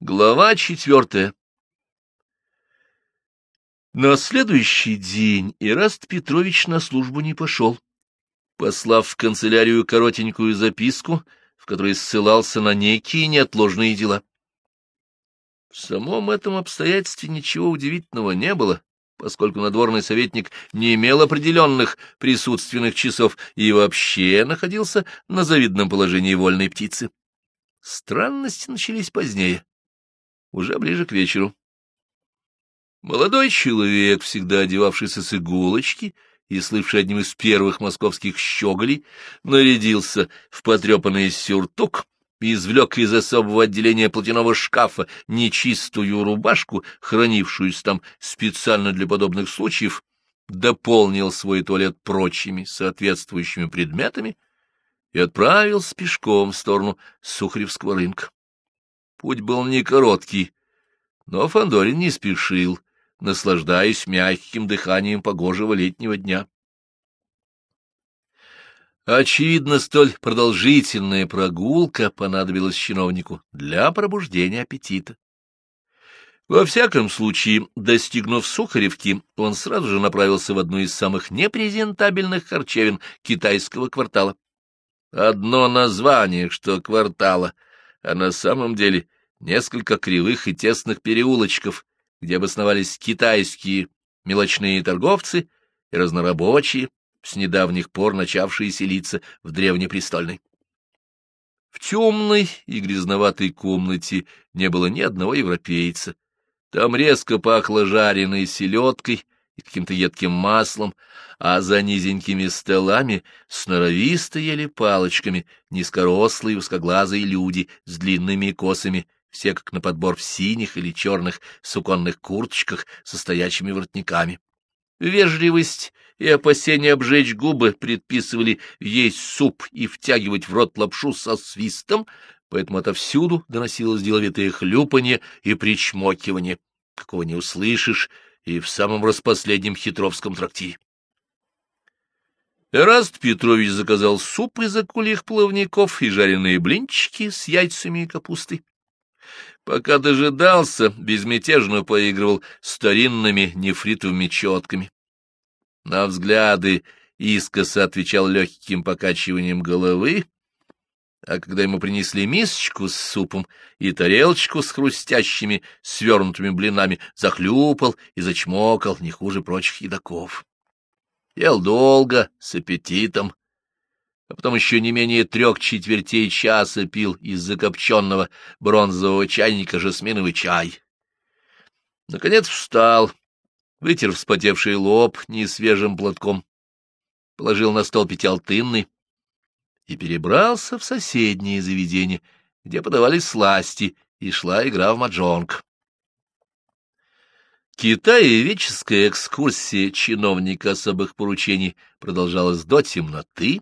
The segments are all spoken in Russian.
Глава четвертая На следующий день Ираст Петрович на службу не пошел, послав в канцелярию коротенькую записку, в которой ссылался на некие неотложные дела. В самом этом обстоятельстве ничего удивительного не было, поскольку надворный советник не имел определенных присутственных часов и вообще находился на завидном положении вольной птицы. Странности начались позднее уже ближе к вечеру. Молодой человек, всегда одевавшийся с иголочки и слывший одним из первых московских щеголей, нарядился в потрепанный сюртук извлек из особого отделения платяного шкафа нечистую рубашку, хранившуюся там специально для подобных случаев, дополнил свой туалет прочими соответствующими предметами и отправился пешком в сторону Сухаревского рынка. Путь был не короткий, но Фандорин не спешил, наслаждаясь мягким дыханием погожего летнего дня. Очевидно, столь продолжительная прогулка понадобилась чиновнику для пробуждения аппетита. Во всяком случае, достигнув Сухаревки, он сразу же направился в одну из самых непрезентабельных харчевин китайского квартала. Одно название, что квартала — а на самом деле несколько кривых и тесных переулочков, где обосновались китайские мелочные торговцы и разнорабочие, с недавних пор начавшие селиться в древнепрестольной. В темной и грязноватой комнате не было ни одного европейца. Там резко пахло жареной селедкой и каким-то едким маслом, а за низенькими столами сноровисто ели палочками низкорослые узкоглазые люди с длинными косами, все как на подбор в синих или черных суконных курточках со стоячими воротниками. Вежливость и опасение обжечь губы предписывали есть суп и втягивать в рот лапшу со свистом, поэтому отовсюду доносилось деловитое хлюпанье и причмокивание, какого не услышишь и в самом распоследнем хитровском трактире. Эраст Петрович заказал суп из акульих плавников и жареные блинчики с яйцами и капустой. Пока дожидался, безмятежно поигрывал старинными нефритовыми четками. На взгляды искоса отвечал легким покачиванием головы, а когда ему принесли мисочку с супом и тарелочку с хрустящими свернутыми блинами, захлюпал и зачмокал не хуже прочих едоков. Ел долго, с аппетитом, а потом еще не менее трех четвертей часа пил из закопченного бронзового чайника жасминовый чай. Наконец встал, вытер вспотевший лоб несвежим платком, положил на стол пятиалтынный и перебрался в соседнее заведение, где подавались сласти, и шла игра в маджонг. Китаеведческая экскурсия чиновника особых поручений продолжалась до темноты,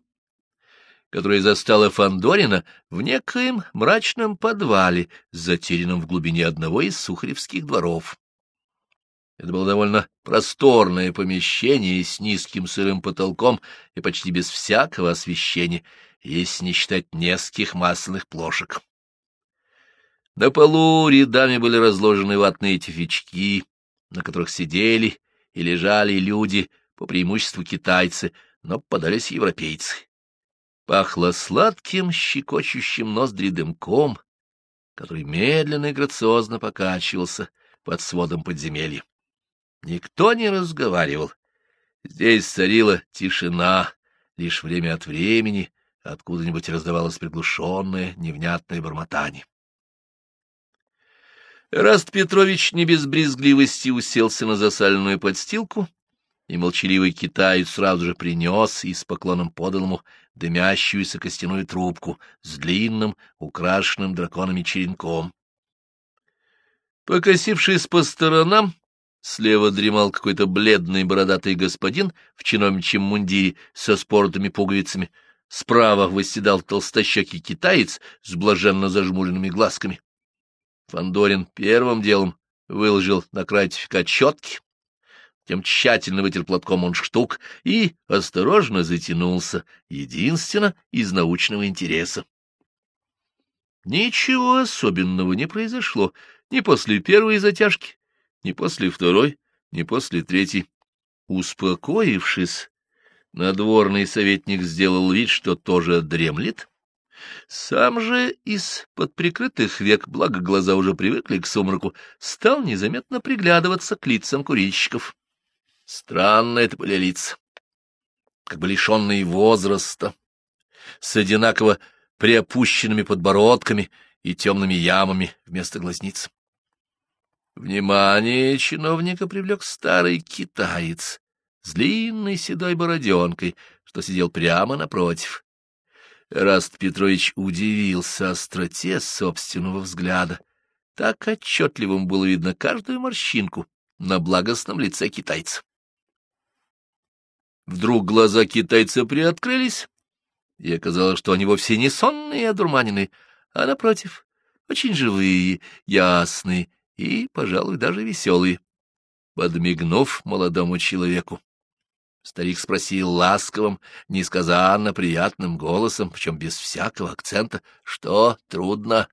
которая застала Фандорина в некоем мрачном подвале, затерянном в глубине одного из сухаревских дворов. Это было довольно просторное помещение с низким сырым потолком и почти без всякого освещения, если не считать нескольких масляных плошек. На полу рядами были разложены ватные тюфячки, на которых сидели и лежали люди, по преимуществу китайцы, но попадались европейцы. Пахло сладким, щекочущим ноздри дымком, который медленно и грациозно покачивался под сводом подземелья. Никто не разговаривал. Здесь царила тишина, лишь время от времени откуда-нибудь раздавалось приглушенное, невнятное бормотание. Раст Петрович не без брезгливости уселся на засаленную подстилку, и молчаливый китаец сразу же принес и с поклоном подал ему дымящуюся костяную трубку с длинным, украшенным драконами черенком. Покосившись по сторонам, слева дремал какой-то бледный бородатый господин в чиновничьем мундире со споротыми пуговицами, справа восседал толстощекий китаец с блаженно зажмуренными глазками. Фандорин первым делом выложил на край тюфика четки, тем тщательно вытер платком он штук и осторожно затянулся, единственно из научного интереса. Ничего особенного не произошло ни после первой затяжки, ни после второй, ни после третьей. Успокоившись, надворный советник сделал вид, что тоже дремлет. Сам же из-под прикрытых век, благо глаза уже привыкли к сумраку, стал незаметно приглядываться к лицам курильщиков. Странно это были лица, как бы лишенные возраста, с одинаково приопущенными подбородками и темными ямами вместо глазниц. Внимание чиновника привлек старый китаец с длинной седой бороденкой, что сидел прямо напротив. Раст Петрович удивился остроте собственного взгляда. Так отчетливым было видно каждую морщинку на благостном лице китайца. Вдруг глаза китайца приоткрылись, и оказалось, что они вовсе не сонные и одурманенные, а, напротив, очень живые, ясные и, пожалуй, даже веселые. Подмигнув молодому человеку, старик спросил ласковым, несказанно приятным голосом, причем без всякого акцента, что трудно.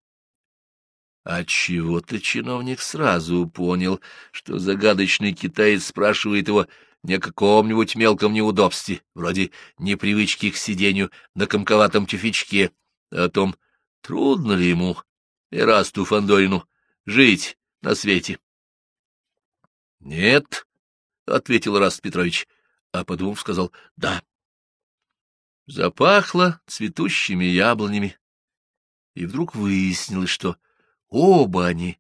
Отчего-то чиновник сразу понял, что загадочный китаец спрашивает его не о каком-нибудь мелком неудобстве, вроде непривычки к сидению на комковатом тюфячке, а о том, трудно ли ему, Ирасту Фандорину, жить на свете. — Нет, — ответил Раст Петрович, а подумав, сказал «да». Запахло цветущими яблонями, и вдруг выяснилось, что оба они,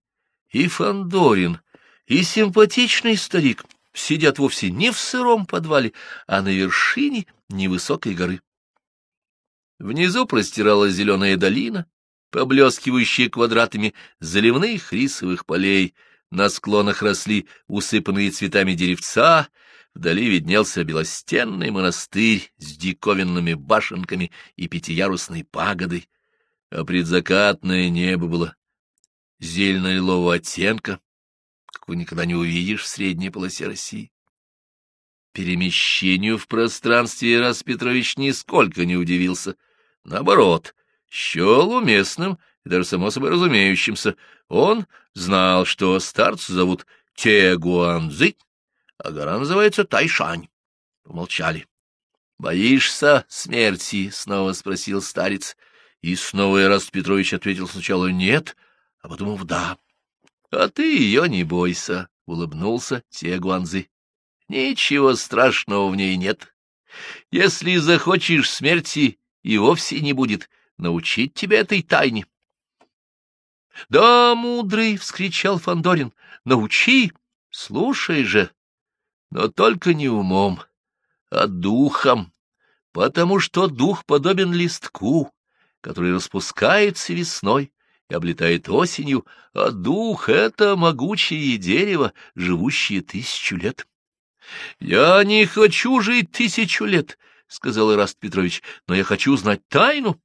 и Фандорин, и симпатичный старик, сидят вовсе не в сыром подвале, а на вершине невысокой горы. Внизу простиралась зеленая долина, поблескивающие квадратами заливных рисовых полей, на склонах росли усыпанные цветами деревца, вдали виднелся белостенный монастырь с диковинными башенками и пятиярусной пагодой, а предзакатное небо было зелено-лилового оттенка, какого никогда не увидишь в средней полосе России. Перемещению в пространстве Ирас Петрович нисколько не удивился. Наоборот, счел уместным и даже само собой разумеющимся. Он знал, что старца зовут Тегуанзы, а гора называется Тайшань. Помолчали. — Боишься смерти? — снова спросил старец. И снова Ираст Петрович ответил сначала «нет», а потом «да». — А ты ее не бойся, — улыбнулся Тегуанзы. — Ничего страшного в ней нет. Если захочешь смерти, и вовсе не будет — научить тебя этой тайне. — Да, мудрый! — вскричал Фандорин. Научи! Слушай же! Но только не умом, а духом, потому что дух подобен листку, который распускается весной и облетает осенью, а дух — это могучее дерево, живущее тысячу лет. — Я не хочу жить тысячу лет, — сказал Ираст Петрович, — но я хочу знать тайну.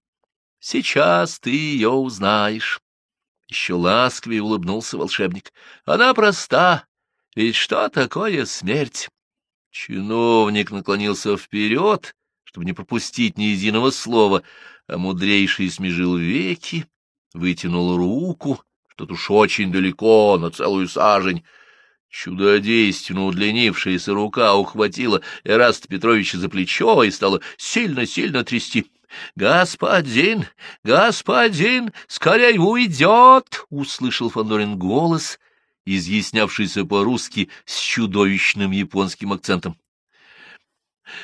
Сейчас ты ее узнаешь. Еще ласковее улыбнулся волшебник. Она проста, ведь что такое смерть? Чиновник наклонился вперед, чтобы не пропустить ни единого слова, а мудрейший смежил веки, вытянул руку, что-то уж очень далеко, на целую сажень. Чудодейственно удлинившаяся рука ухватила Эраста Петровича за плечо и стала сильно-сильно трясти. «Господин! Господин! Скорей уйдет!» — услышал Фандорин голос, изъяснявшийся по-русски с чудовищным японским акцентом.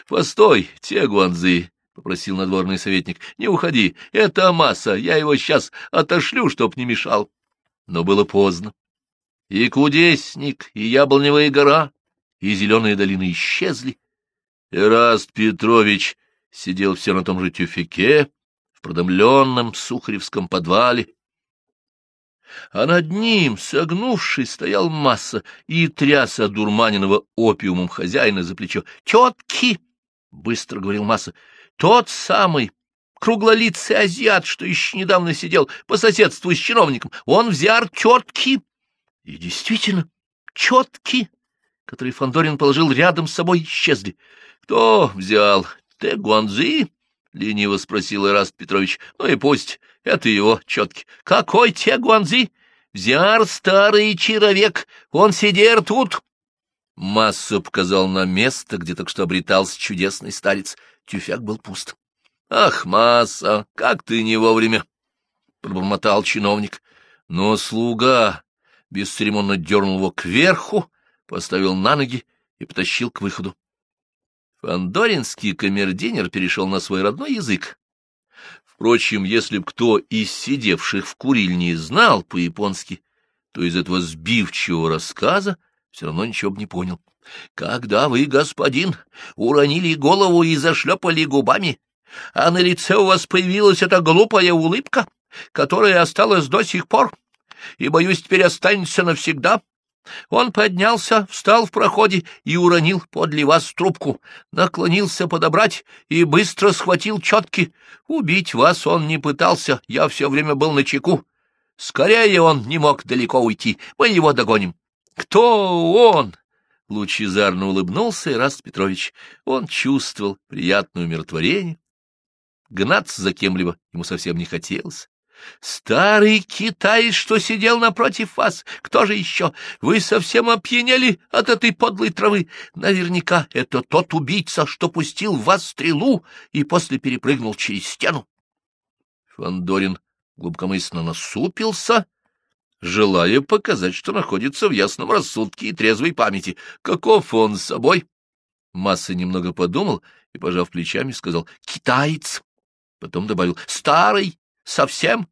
«Постой, Тегуанзы!» — попросил надворный советник. — Не уходи, это масса, я его сейчас отошлю, чтоб не мешал. Но было поздно. И кудесник, и яблоневая гора, и зеленые долины исчезли. Эраст Петрович сидел все на том же тюфяке, в продомленном сухаревском подвале. А над ним, согнувшись, стоял масса и тряс одурманенного опиумом хозяина за плечо. — Тетки! — быстро говорил масса. — Тот самый круглолицый азиат, что еще недавно сидел по соседству с чиновником. Он взял тетки. И действительно, четки, которые Фандорин положил рядом с собой, исчезли. Кто взял? Те Гуанзи? — лениво спросил Ираст Петрович. — Ну и пусть, это его четки. — Какой те гуанзи? Взяр старый человек, он сидер тут. Масса показал на место, где так что обретался чудесный старец. Тюфяк был пуст. — Ах, Масса, как ты не вовремя! — пробормотал чиновник. Но слуга бесцеремонно дернул его кверху, поставил на ноги и потащил к выходу. Фандоринский камердинер перешел на свой родной язык. Впрочем, если б кто из сидевших в курильне знал по-японски, то из этого сбивчивого рассказа все равно ничего бы не понял. «Когда вы, господин, уронили голову и зашлепали губами, а на лице у вас появилась эта глупая улыбка, которая осталась до сих пор, и, боюсь, теперь останется навсегда, он поднялся, встал в проходе и уронил подле вас трубку, наклонился подобрать и быстро схватил четки. Убить вас он не пытался, я все время был на чеку. Скорее он не мог далеко уйти, мы его догоним. Кто он? Лучезарно улыбнулся Ираст Петрович. Он чувствовал приятное умиротворение. Гнаться за кем-либо ему совсем не хотелось. Старый китаец, что сидел напротив вас, кто же еще? Вы совсем опьянели от этой подлой травы. Наверняка это тот убийца, что пустил в вас стрелу и после перепрыгнул через стену. Фандорин глубокомысленно насупился, желая показать, что находится в ясном рассудке и трезвой памяти. Каков он с собой? Масса немного подумал и, пожав плечами, сказал «Китаец». Потом добавил «Старый, совсем —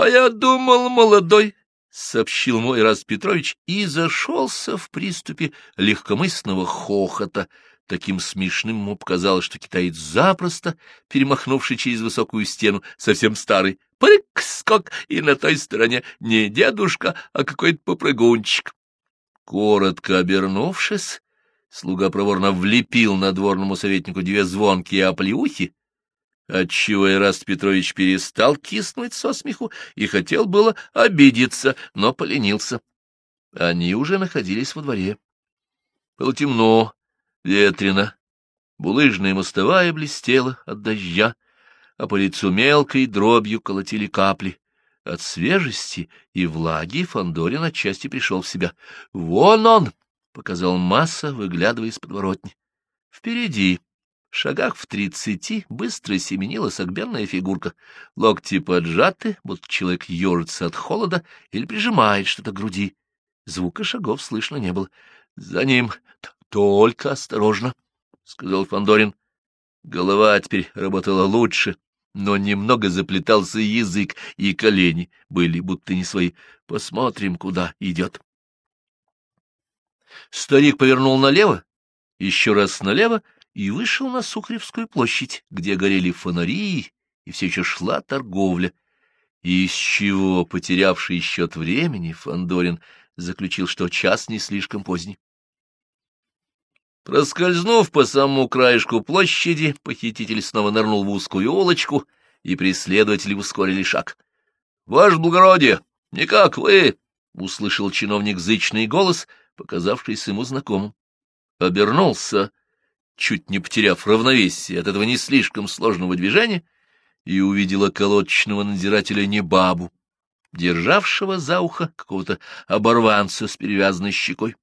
А я думал, молодой, — сообщил мой раз Петрович и зашелся в приступе легкомысленного хохота. Таким смешным ему показалось, что китаец запросто, перемахнувший через высокую стену, совсем старый, прыг-скок, и на той стороне не дедушка, а какой-то попрыгунчик. Коротко обернувшись, слуга проворно влепил надворному советнику две звонкие оплеухи, отчего Ираст Петрович перестал киснуть со смеху и хотел было обидеться, но поленился. Они уже находились во дворе. Было темно, ветрено, булыжная мостовая блестела от дождя, а по лицу мелкой дробью колотили капли. От свежести и влаги Фандорин отчасти пришел в себя. «Вон он!» — показал Масса, выглядывая из подворотни. Впереди шагах в тридцати быстро семенила согбенная фигурка. Локти поджаты, будто человек ежится от холода или прижимает что-то к груди. Звука шагов слышно не было. — За ним только осторожно, — сказал Фандорин. Голова теперь работала лучше, но немного заплетался язык, и колени были будто не свои. Посмотрим, куда идет. Старик повернул налево, еще раз налево, и вышел на Сухаревскую площадь, где горели фонари, и все еще шла торговля. Из чего, потерявший счет времени, Фандорин заключил, что час не слишком поздний. Проскользнув по самому краешку площади, похититель снова нырнул в узкую улочку, и преследователи ускорили шаг. — Ваше благородие, никак вы! — услышал чиновник зычный голос, показавшийся ему знакомым. Обернулся чуть не потеряв равновесие от этого не слишком сложного движения, и увидела колодочного надзирателя Небабу, державшего за ухо какого-то оборванца с перевязанной щекой.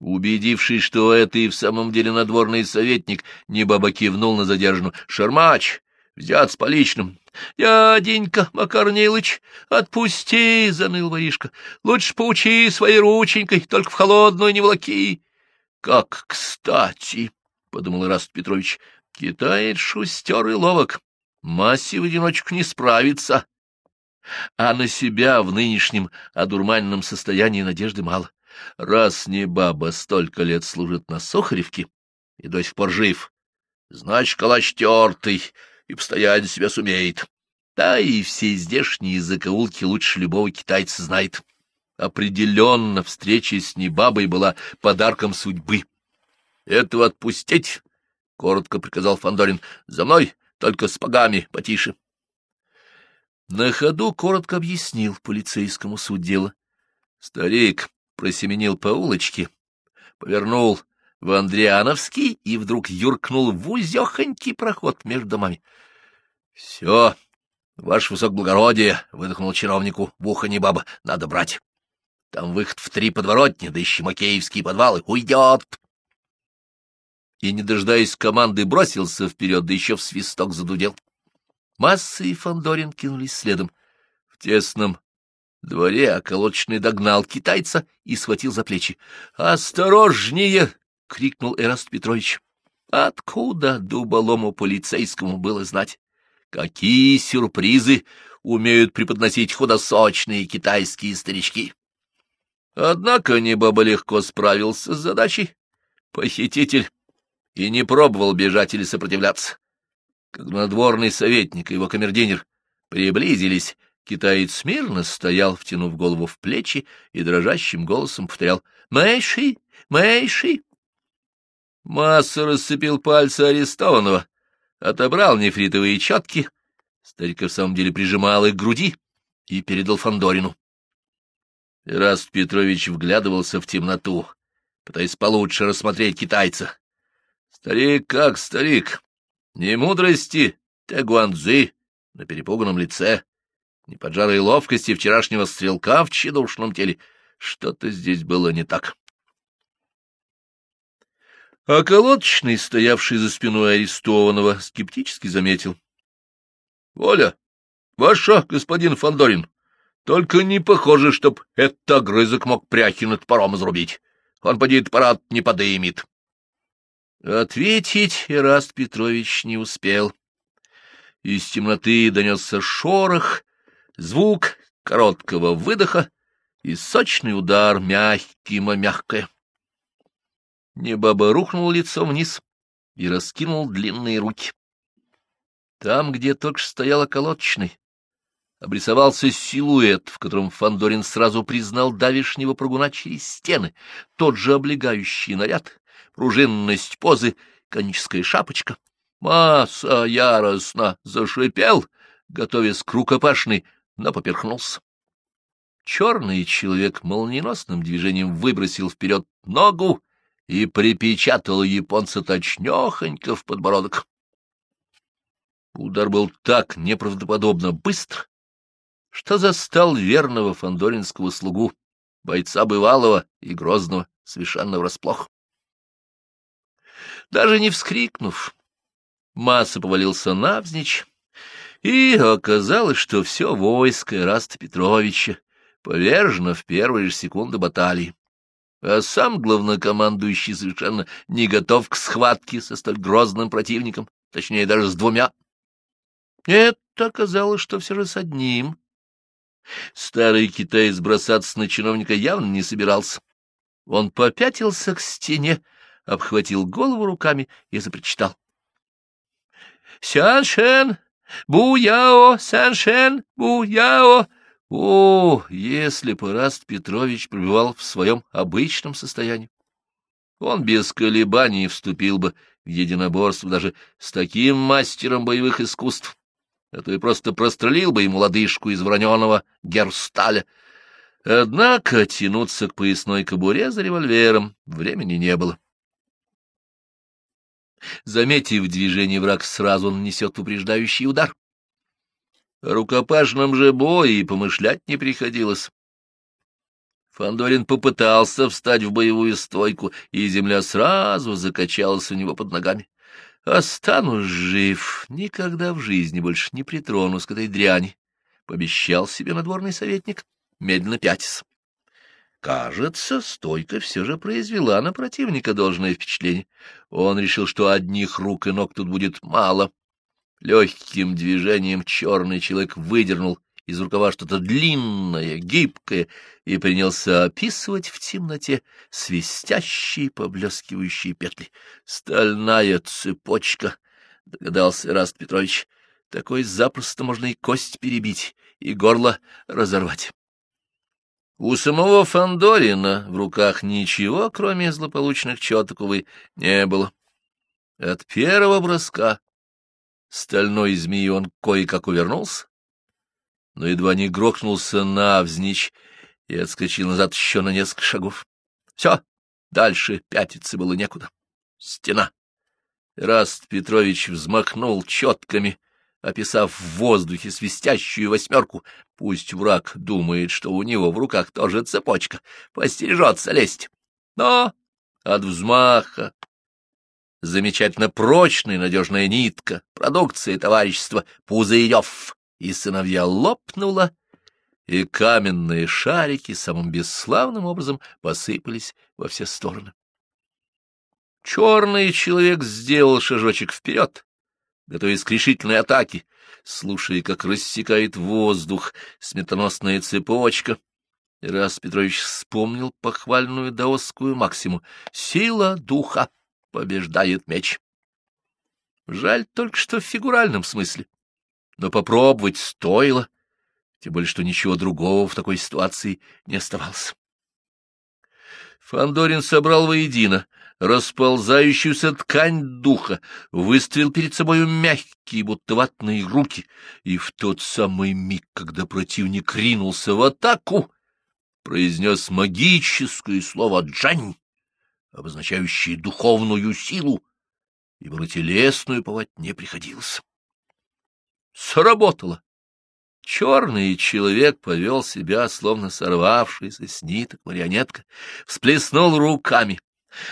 Убедившись, что это и в самом деле надворный советник, Небаба кивнул на задержанную. — Шармач, взят с поличным. — Дяденька, Макар Нилыч, отпусти, — заныл воришка. — Лучше поучи своей рученькой, только в холодную не влаки. — Как кстати! — подумал Ираст Петрович. — Китаец шустер и ловок. Массе в одиночку не справится. А на себя в нынешнем одурманенном состоянии надежды мало. Раз не баба столько лет служит на Сухаревке и до сих пор жив, значит, калач тертый и постоянно себя сумеет. Да и все здешние закоулки лучше любого китайца знает. Определенно встреча с небабой была подарком судьбы. Этого отпустить, — коротко приказал Фандорин. За мной, только с погами, потише. На ходу коротко объяснил полицейскому суть дела. Старик просеменил по улочке, повернул в Андриановский и вдруг юркнул в узехонький проход между домами. — Все, ваше высокоблагородие, — выдохнул чиновнику в ухо не баба, — надо брать. Там выход в три подворотни, да еще макеевские подвалы. Уйдет! И, не дожидаясь команды, бросился вперед, да еще в свисток задудел. Масса и Фандорин кинулись следом. В тесном дворе околоточный догнал китайца и схватил за плечи. «Осторожнее!» — крикнул Эраст Петрович. Откуда дуболому полицейскому было знать? Какие сюрпризы умеют преподносить худосочные китайские старички? Однако Небаба легко справился с задачей. Похититель и не пробовал бежать или сопротивляться. Когда надворный советник и его камердинер приблизились, китаец смирно стоял, втянув голову в плечи и дрожащим голосом повторял «Мэйши! Мэйши!». Масса расцепил пальцы арестованного, отобрал нефритовые четки, старик в самом деле прижимал их к груди и передал Фандорину. Ираст Петрович вглядывался в темноту, пытаясь получше рассмотреть китайца. Старик как старик, ни мудрости Тегуанзы на перепуганном лице, ни поджарой ловкости вчерашнего стрелка в тщедушном теле. Что-то здесь было не так. А колодочный, стоявший за спиной арестованного, скептически заметил. — Воля, ваша, господин Фандорин, только не похоже, чтоб этот огрызок мог пряхи над паром изрубить. Он, поди, парад не подымет. Ответить Эраст Петрович не успел. Из темноты донесся шорох, звук короткого выдоха и сочный удар мягким о мягкое. Небаба рухнул лицом вниз и раскинул длинные руки. Там, где только что стоял околоточный, обрисовался силуэт, в котором Фандорин сразу признал давишнего прогуна через стены, тот же облегающий наряд, пружинность позы, коническая шапочка. Масса яростно зашипел, готовясь к рукопашной, но поперхнулся. Черный человек молниеносным движением выбросил вперед ногу и припечатал японца точнёхонько в подбородок. Удар был так неправдоподобно быстр, что застал верного фандоринского слугу, бойца бывалого и грозного, совершенно врасплох. Даже не вскрикнув, Масса повалился навзничь, и оказалось, что все войско Ираста Петровича повержено в первые же секунды баталии, а сам главнокомандующий совершенно не готов к схватке со столь грозным противником, точнее, даже с двумя. Это оказалось, что все же с одним Старый китаец бросаться на чиновника явно не собирался. Он попятился к стене, обхватил голову руками и запричитал. — Сяншен! Буяо! Сяншен! Буяо! О, если бы Раст Петрович пребывал в своем обычном состоянии! Он без колебаний вступил бы в единоборство даже с таким мастером боевых искусств, а то и просто прострелил бы ему лодыжку из вороненого герсталя. Однако тянуться к поясной кобуре за револьвером времени не было. Заметив движение, враг сразу нанесет упреждающий удар. О рукопашном же бое и помышлять не приходилось. Фандорин попытался встать в боевую стойку, и земля сразу закачалась у него под ногами. Останусь жив, никогда в жизни больше не притронусь к этой дряни, — пообещал себе надворный советник, медленно пятясь. Кажется, стойка все же произвела на противника должное впечатление. Он решил, что одних рук и ног тут будет мало. Легким движением черный человек выдернул из рукава что-то длинное, гибкое, и принялся описывать в темноте свистящие, поблескивающие петли. «Стальная цепочка», — догадался Раст Петрович, — «такой запросто можно и кость перебить, и горло разорвать». У самого Фандорина в руках ничего, кроме злополучных четок, увы, не было. От первого броска стальной змеи он кое-как увернулся, но едва не грохнулся навзничь и отскочил назад еще на несколько шагов. — Все, Дальше пятиться было некуда. Стена. Раст Петрович взмахнул четками, описав в воздухе свистящую восьмерку. Пусть враг думает, что у него в руках тоже цепочка, постережется лезть. Но от взмаха замечательно прочная надежная нитка, продукция товарищества Пузырев и сыновья лопнула, и каменные шарики самым бесславным образом посыпались во все стороны. Черный человек сделал шажочек вперед, готовясь к решительной атаке, слушая, как рассекает воздух сметоносная цепочка. Раз Петрович вспомнил похвальную даосскую максиму «Сила духа побеждает меч». Жаль только, что в фигуральном смысле. Но попробовать стоило, тем более, что ничего другого в такой ситуации не оставалось. Фандорин собрал воедино расползающуюся ткань духа, выставил перед собою мягкие, будто ватные руки, и в тот самый миг, когда противник ринулся в атаку, произнес магическое слово «джань», обозначающее духовную силу, ибо на телесную повать не приходилось. Сработало. Черный человек повел себя, словно сорвавшийся с ниток марионетка, всплеснул руками,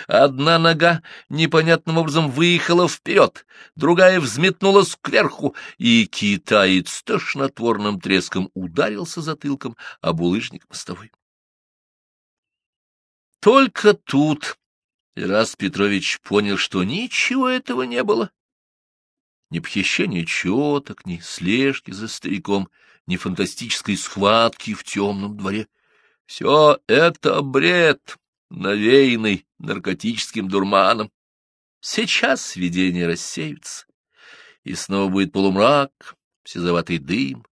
Одна нога непонятным образом выехала вперед, другая взметнулась кверху, и китаец тошнотворным треском ударился затылком об улыжник мостовой. Только тут Ирас Петрович понял, что ничего этого не было. Ни похищения четок, ни слежки за стариком, ни фантастической схватки в темном дворе. Все это бред, навеянный наркотическим дурманом. Сейчас видения рассеются, и снова будет полумрак, сизоватый дым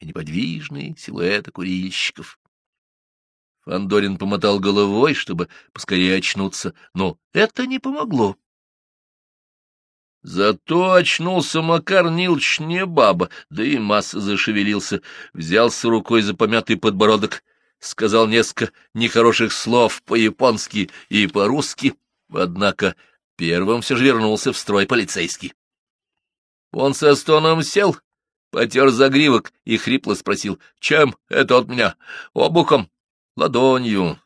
и неподвижные силуэты курильщиков. Фандорин помотал головой, чтобы поскорее очнуться, но это не помогло. Зато очнулся Макар Нилч не баба, да и масса зашевелился, взялся рукой за помятый подбородок сказал несколько нехороших слов по-японски и по-русски, однако первым все же вернулся в строй полицейский. Он со стоном сел, потер загривок и хрипло спросил, чем это от меня? Обухом? Ладонью.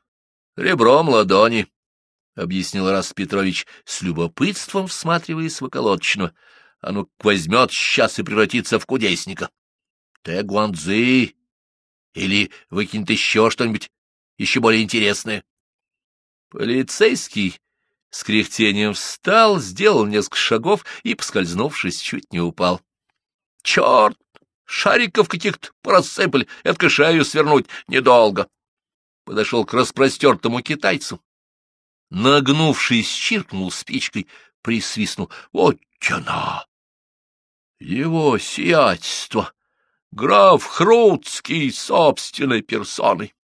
Ребром ладони, — объяснил Рас Петрович, с любопытством всматриваясь в околоточную. А ну возьмет сейчас и превратится в кудесника. Тэ Гуанцзы или выкинет еще что-нибудь еще более интересное. Полицейский с кряхтением встал, сделал несколько шагов и, поскользнувшись, чуть не упал. — Черт! Шариков каких-то порассыпали, это шею свернуть недолго. Подошел к распростертому китайцу. Нагнувшись, чиркнул спичкой, присвистнул. — Вот тяна! Его сиятельство! Граф Хруцкий собственной персоной.